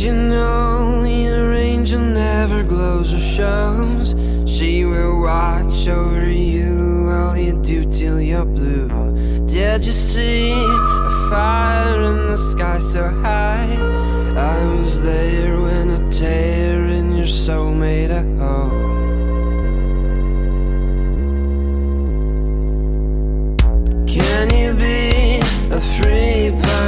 Did you know your angel never glows or shows? She will watch over you all you do till you're blue. Did you see a fire in the sky so high? I was there when a tear in your soul made a hole. Can you be a free person?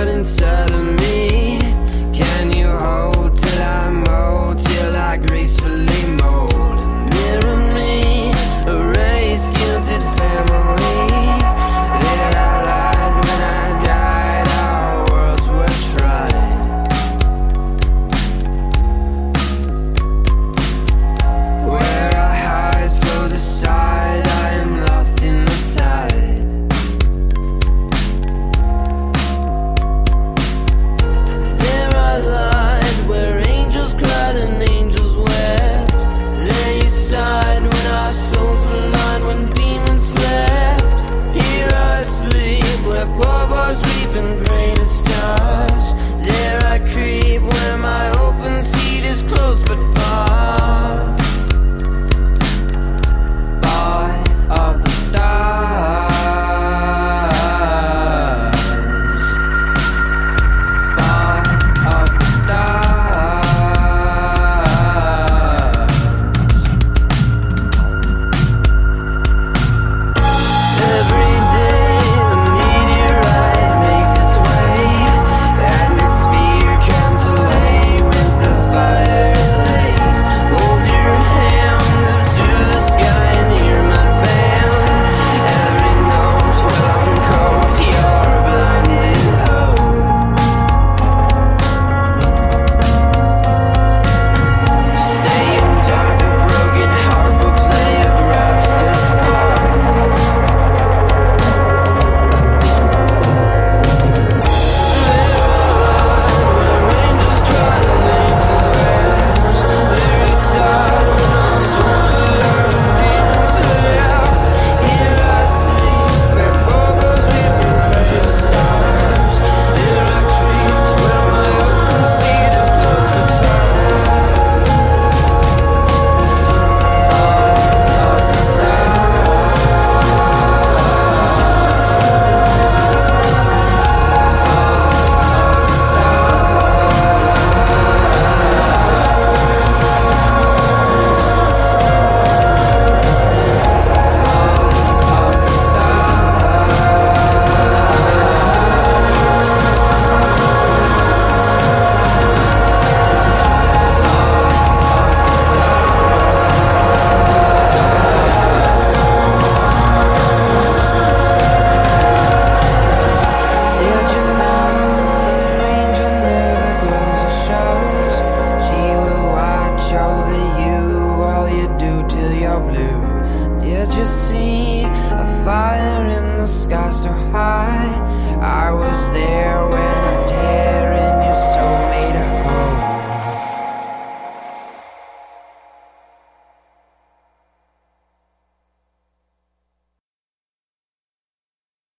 fire in the sky so high.